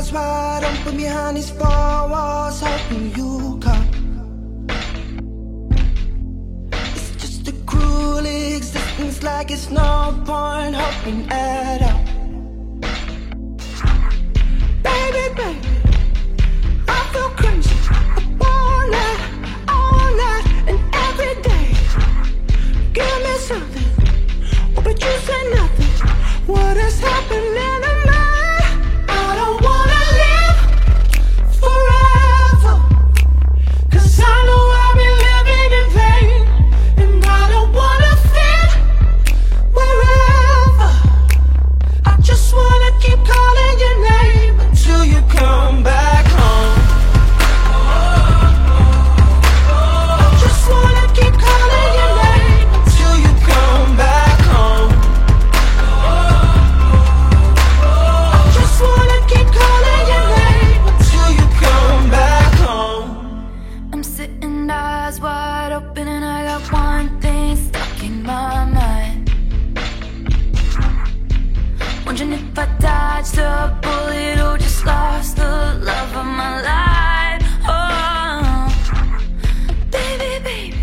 eyes wide open behind these four walls, hoping you come. It's just a cruel existence, like it's no point hoping at all. wondering if I dodged a bullet or just lost the love of my life. Oh, baby, baby,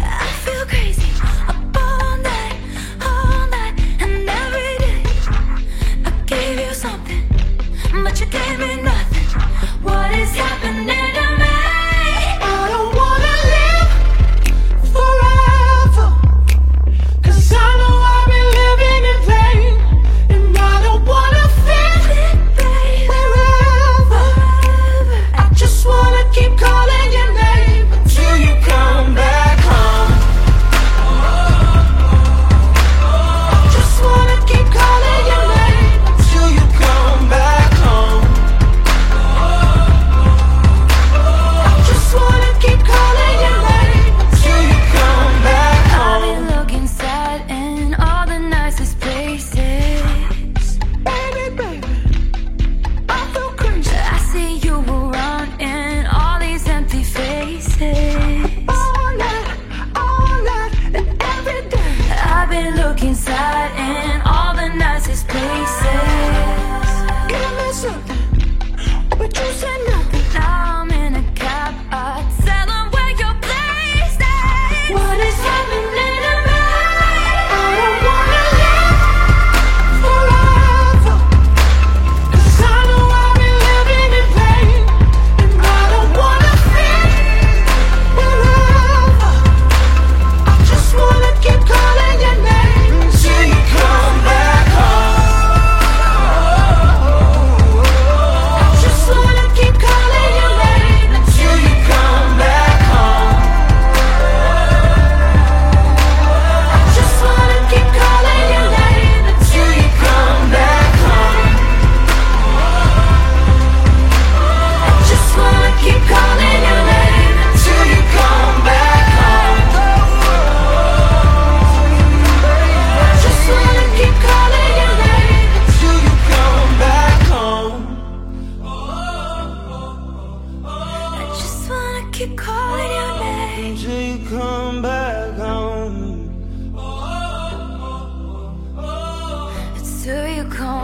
I feel crazy. Up all night, all night, and every day. I gave you something, but you gave inside and keep calling your name until you come back home. Until you come.